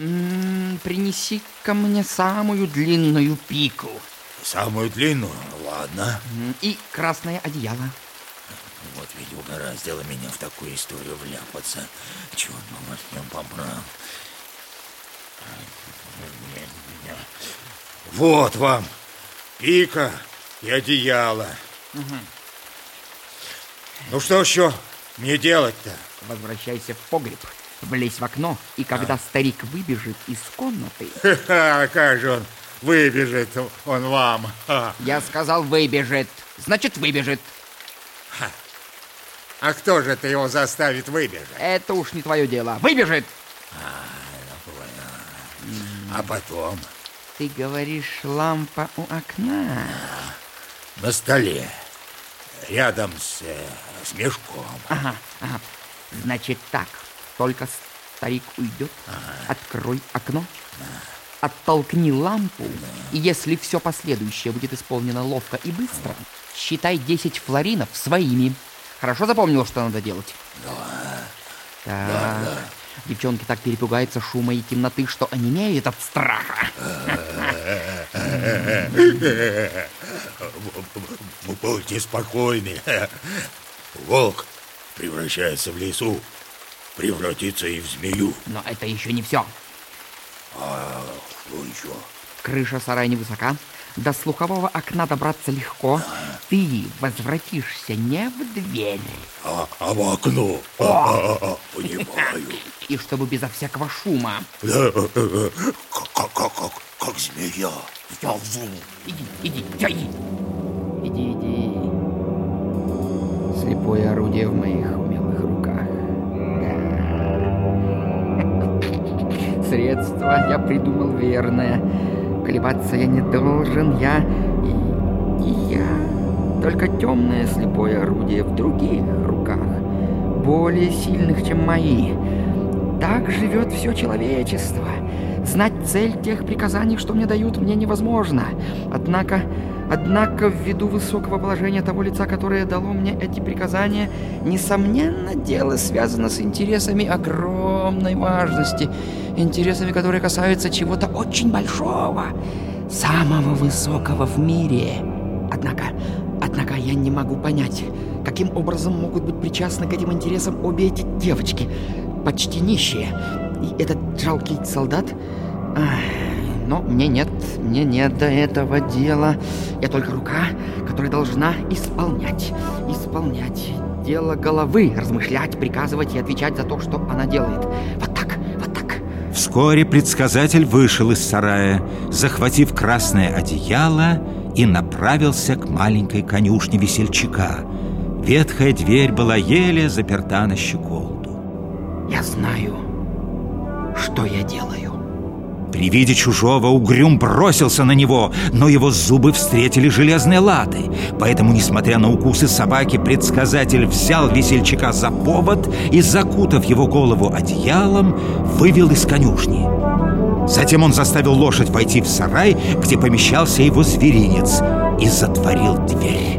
М, Принеси-ка мне самую длинную пику. Самую длинную? Ладно. И красное одеяло. Вот ведь угораздило меня в такую историю вляпаться. Черт бы вас нем побрал. Вот вам пика и одеяло. Ну что еще мне делать-то? Возвращайся в погреб, влезь в окно, и когда старик выбежит из комнаты... Ха-ха, как же он выбежит, он вам. Ха. Я сказал, выбежит. Значит, выбежит. А кто же это его заставит выбежать? Это уж не твое дело. Выбежит! А потом Ты говоришь, лампа у окна. на столе, рядом с, э, с мешком. Ага, ага. Значит так, только старик уйдет, открой окно, оттолкни лампу, и если все последующее будет исполнено ловко и быстро, считай 10 флоринов своими. Хорошо запомнил, что надо делать? Да. Так. Девчонки так перепугаются шума и темноты, что онемеют от страха. Будьте спокойны. Волк превращается в лесу, превратится и в змею. Но это еще не все. Что еще? Крыша сарая невысока, до слухового окна добраться легко. Ты возвратишься не в дверь. А, а в окно? А, а, а, понимаю. И чтобы безо всякого шума. Как, как, как, как, как змея. Иди, иди, всё, иди. Иди, иди. Слепое орудие в моих Средство я придумал верное. Колебаться я не должен, я... И, и я... Только темное слепое орудие в других руках. Более сильных, чем мои. Так живет все человечество. Знать цель тех приказаний, что мне дают, мне невозможно. Однако, однако, ввиду высокого положения того лица, которое дало мне эти приказания, несомненно, дело связано с интересами огромной важности, интересами, которые касаются чего-то очень большого, самого высокого в мире. Однако, однако я не могу понять, каким образом могут быть причастны к этим интересам обе эти девочки, почти нищие. И этот жалкий солдат... Ах, но мне нет, мне нет до этого дела. Я только рука, которая должна исполнять, исполнять. Дело головы, размышлять, приказывать и отвечать за то, что она делает. Вот так, вот так. Вскоре предсказатель вышел из сарая, захватив красное одеяло и направился к маленькой конюшне весельчака. Ветхая дверь была еле заперта на щеколду. Я знаю, что я делаю. При виде чужого угрюм бросился на него, но его зубы встретили железные латы. Поэтому, несмотря на укусы собаки, предсказатель взял весельчака за повод и, закутав его голову одеялом, вывел из конюшни. Затем он заставил лошадь войти в сарай, где помещался его зверинец, и затворил дверь.